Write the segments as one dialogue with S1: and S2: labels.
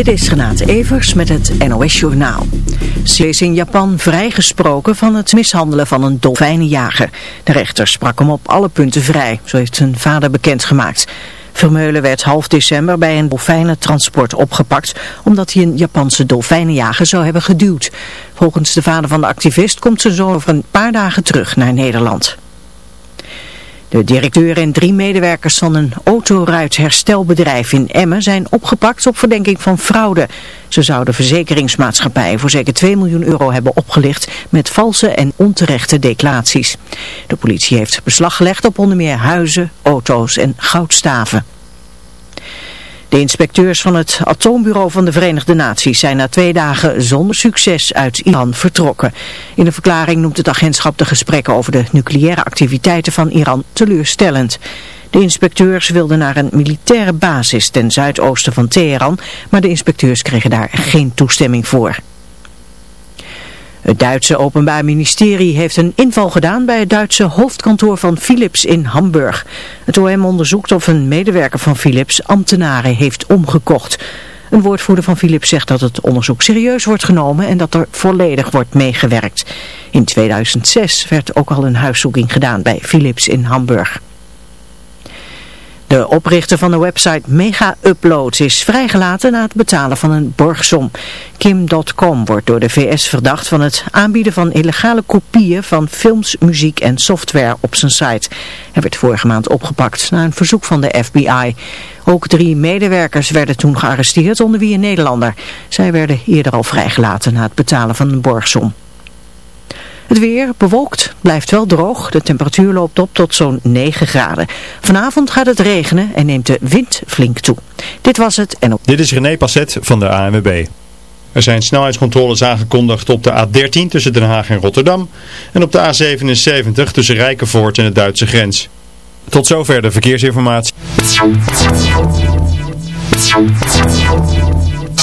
S1: Dit is Renate Evers met het NOS Journaal. Ze is in Japan vrijgesproken van het mishandelen van een dolfijnenjager. De rechter sprak hem op alle punten vrij, zo heeft zijn vader bekendgemaakt. Vermeulen werd half december bij een dolfijnentransport opgepakt omdat hij een Japanse dolfijnenjager zou hebben geduwd. Volgens de vader van de activist komt ze zo over een paar dagen terug naar Nederland. De directeur en drie medewerkers van een autoruitherstelbedrijf in Emmen zijn opgepakt op verdenking van fraude. Ze zouden verzekeringsmaatschappijen voor zeker 2 miljoen euro hebben opgelicht met valse en onterechte declaraties. De politie heeft beslag gelegd op onder meer huizen, auto's en goudstaven. De inspecteurs van het atoombureau van de Verenigde Naties zijn na twee dagen zonder succes uit Iran vertrokken. In een verklaring noemt het agentschap de gesprekken over de nucleaire activiteiten van Iran teleurstellend. De inspecteurs wilden naar een militaire basis ten zuidoosten van Teheran, maar de inspecteurs kregen daar geen toestemming voor. Het Duitse Openbaar Ministerie heeft een inval gedaan bij het Duitse hoofdkantoor van Philips in Hamburg. Het OM onderzoekt of een medewerker van Philips ambtenaren heeft omgekocht. Een woordvoerder van Philips zegt dat het onderzoek serieus wordt genomen en dat er volledig wordt meegewerkt. In 2006 werd ook al een huiszoeking gedaan bij Philips in Hamburg. De oprichter van de website Mega Uploads is vrijgelaten na het betalen van een borgsom. Kim.com wordt door de VS verdacht van het aanbieden van illegale kopieën van films, muziek en software op zijn site. Hij werd vorige maand opgepakt na een verzoek van de FBI. Ook drie medewerkers werden toen gearresteerd, onder wie een Nederlander. Zij werden eerder al vrijgelaten na het betalen van een borgsom. Het weer bewolkt, blijft wel droog. De temperatuur loopt op tot zo'n 9 graden. Vanavond gaat het regenen en neemt de wind flink toe. Dit was het en op...
S2: Dit is René Passet van de ANWB. Er zijn snelheidscontroles aangekondigd op de A13 tussen Den Haag en Rotterdam. En op de A77 tussen Rijkenvoort en de Duitse grens. Tot zover de verkeersinformatie.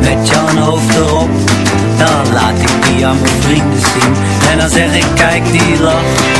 S3: Met jouw hoofd erop Dan laat ik die aan mijn vrienden zien. En dan zeg ik kijk die lach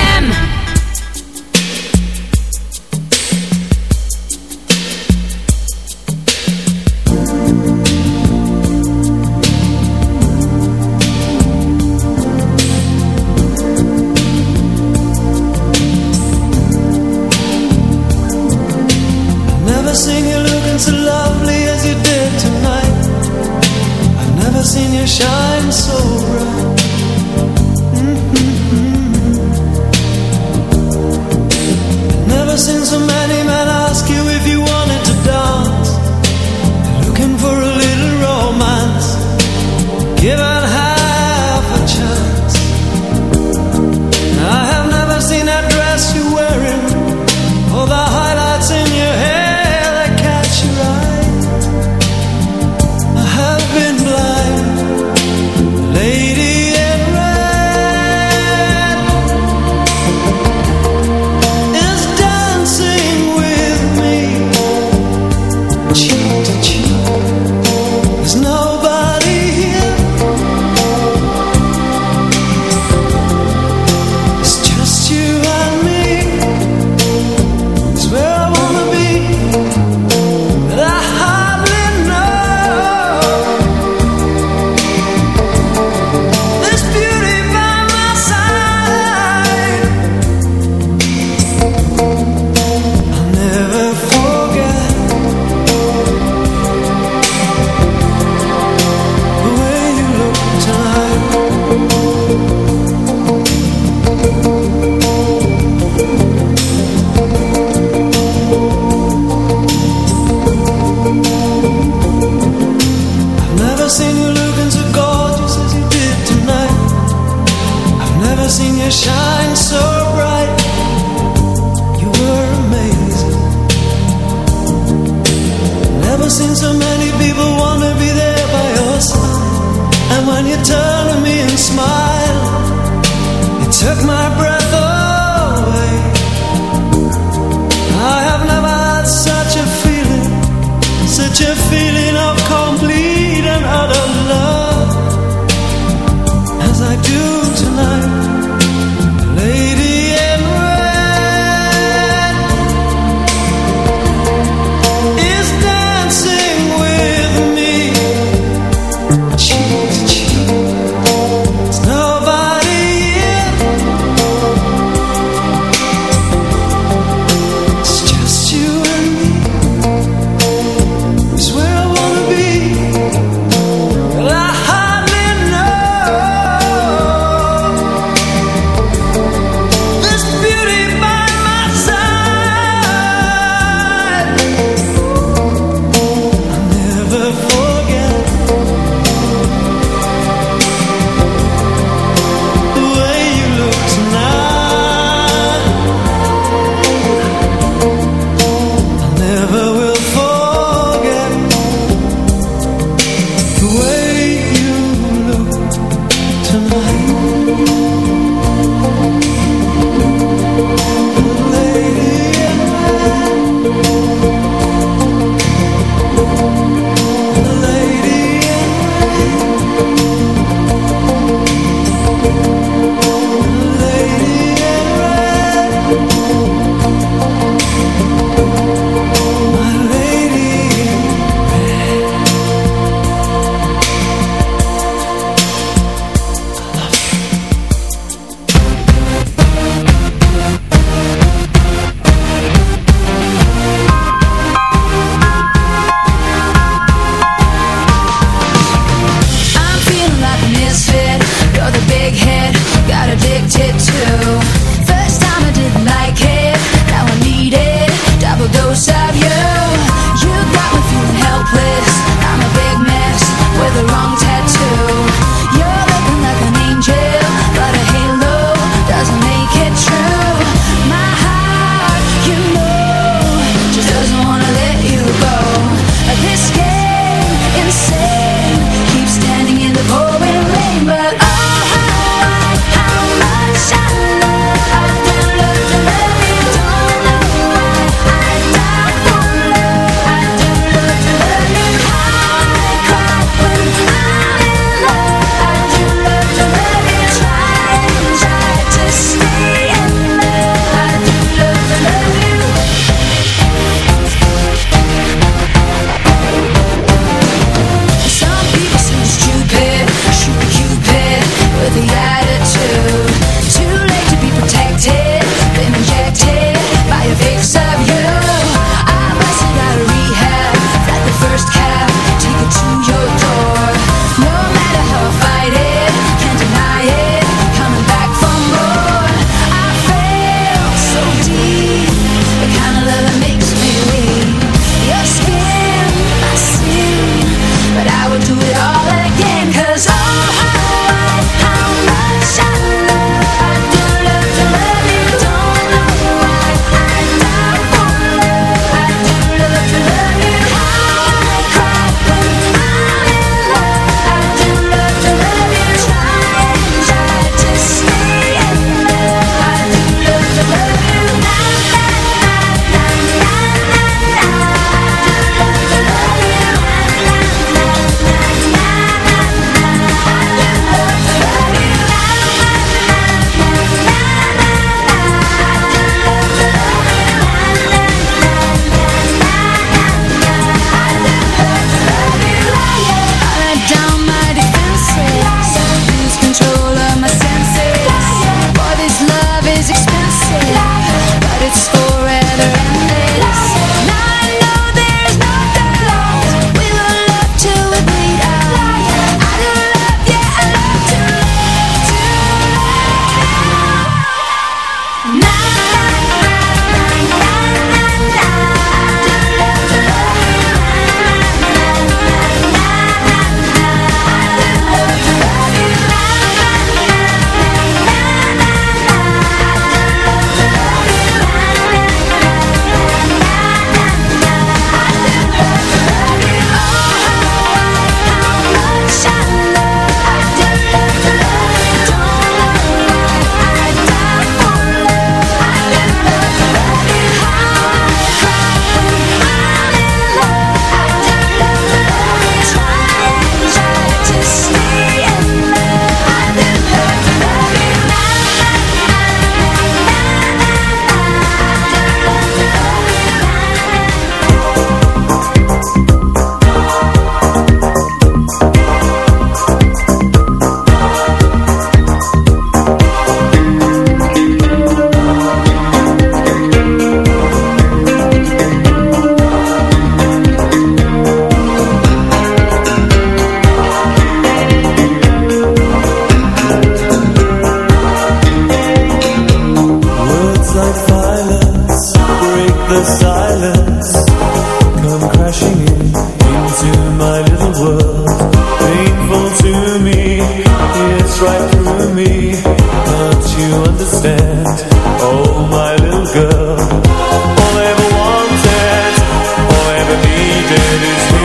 S4: needed is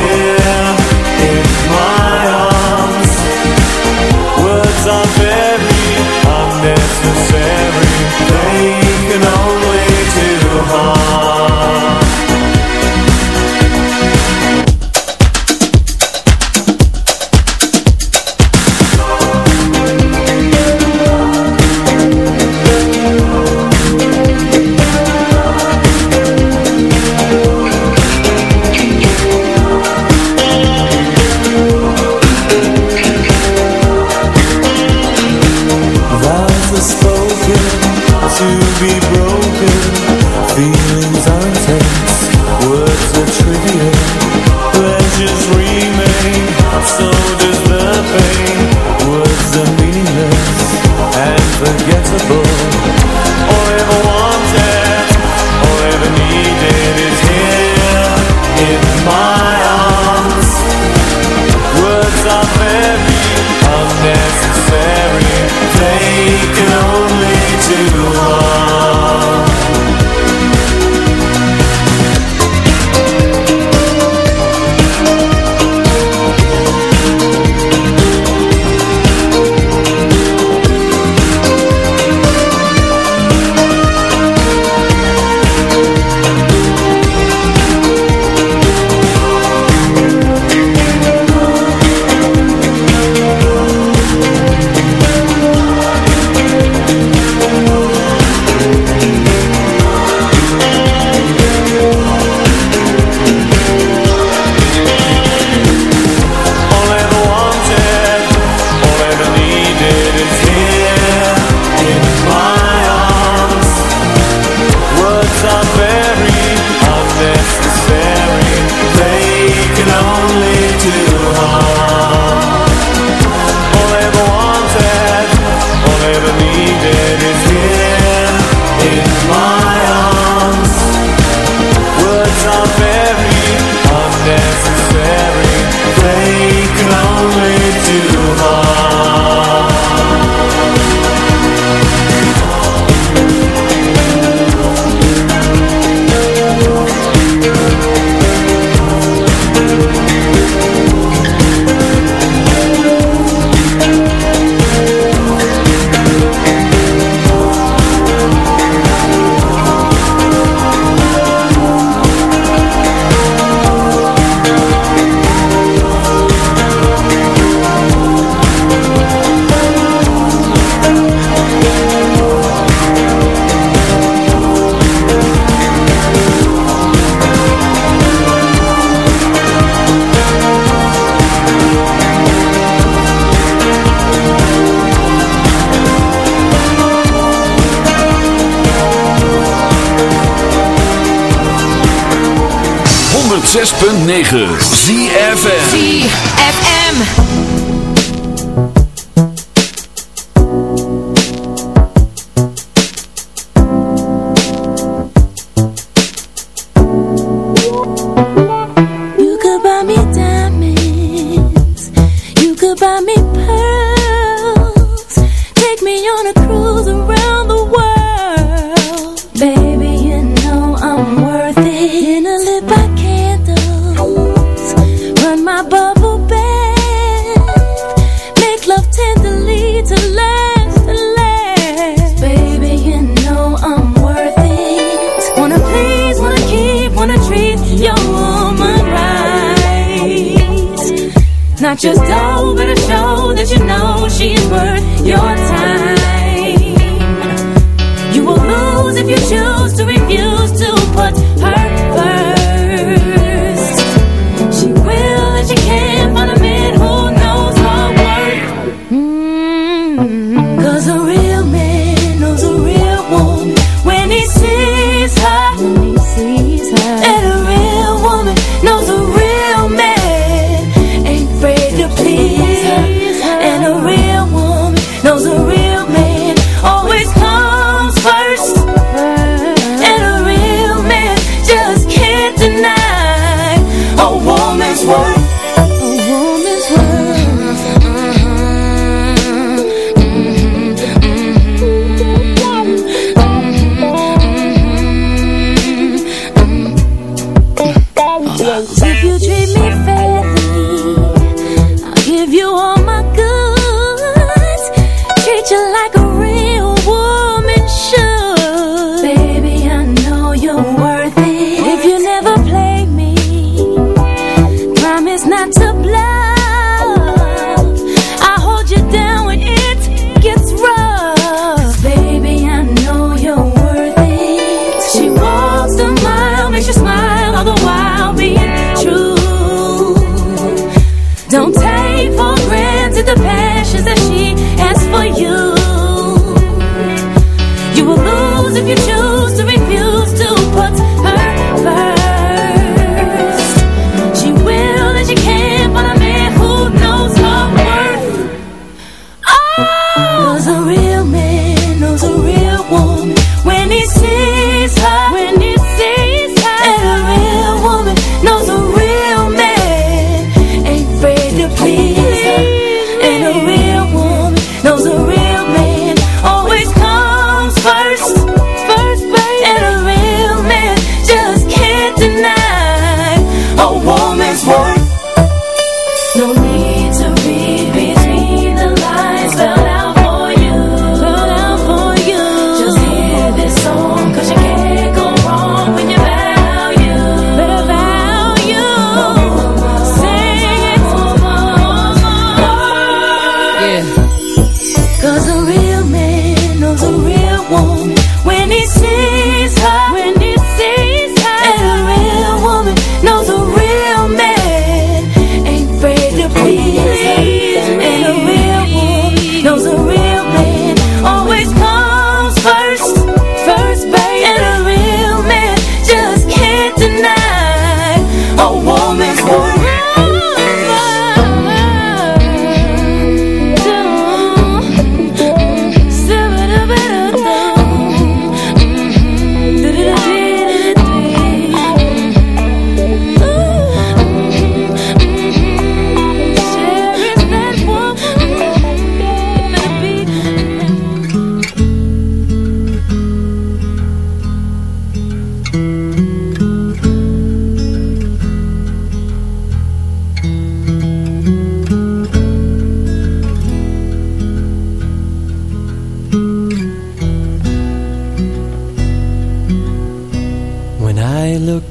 S5: just dough,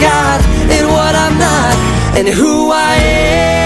S6: Got and what I'm not, and who I am.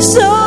S5: so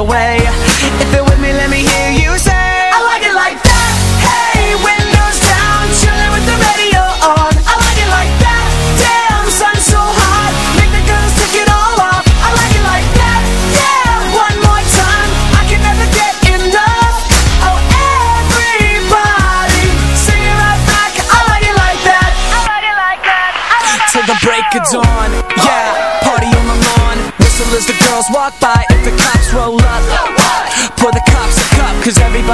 S7: other way. If you're with me, let me hear you say, I like it like that. Hey, windows down, chilling with the radio on. I like it like that. Damn, sun so hot, make the girls take it all off. I like it like that. Yeah, one more time, I can never get enough. Oh, everybody, sing it right back. I like it like that. I like it like that. Till the break of dawn, yeah, party on the lawn. Whistle as the girls walk by.